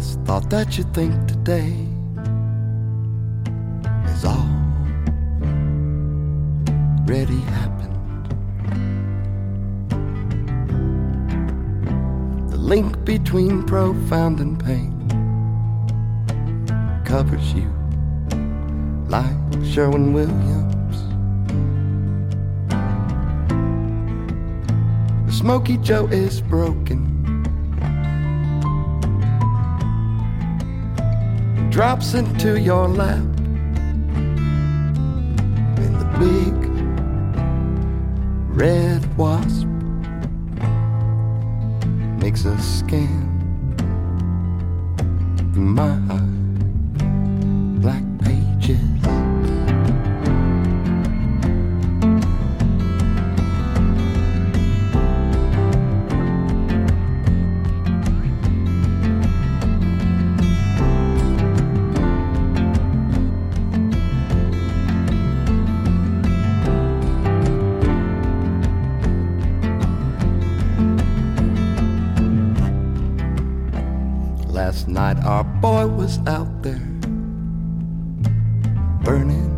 Last thought that you think today is already happened. The link between profound and pain covers you like Sherwin Williams. The Smoky Joe is broken. Drops into your lap. And the big red wasp makes a scan through my night our boy was out there burning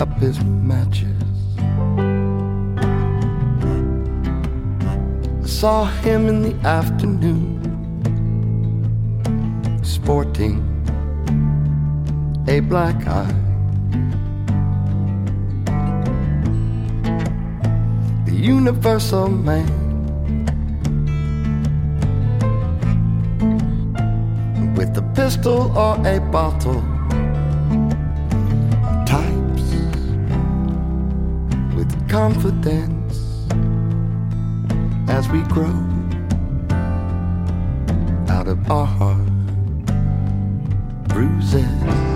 up his matches. I saw him in the afternoon sporting a black eye. The universal man. With a pistol or a bottle. Types with confidence as we grow out of our heart bruises.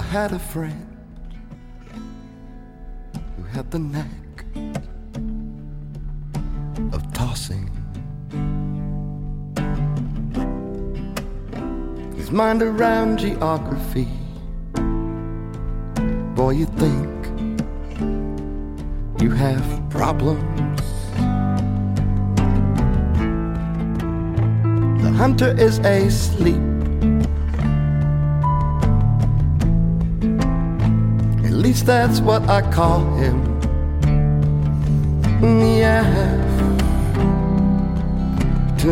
I had a friend who had the knack of tossing his mind around geography. Boy, you think you have problems. The hunter is asleep. Least that's what I call him. In the afternoon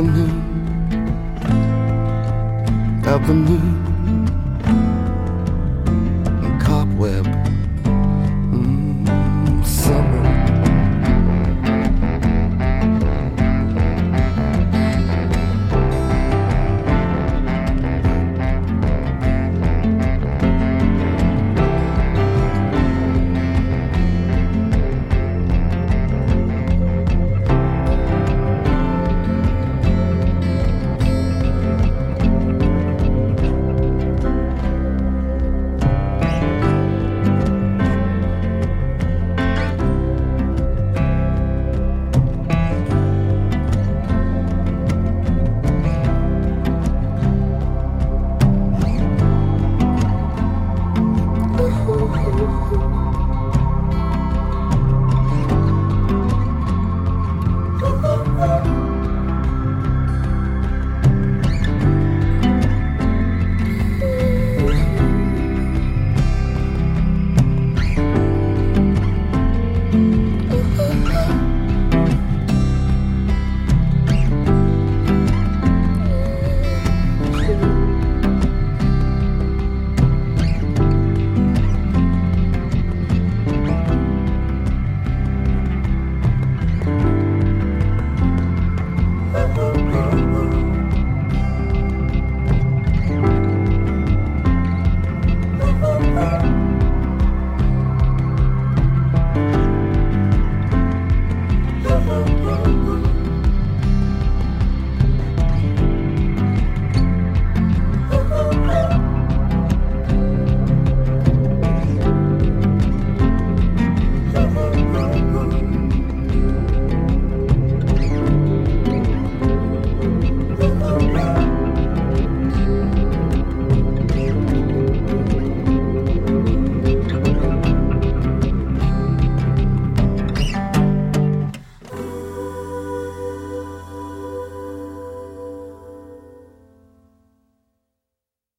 moon.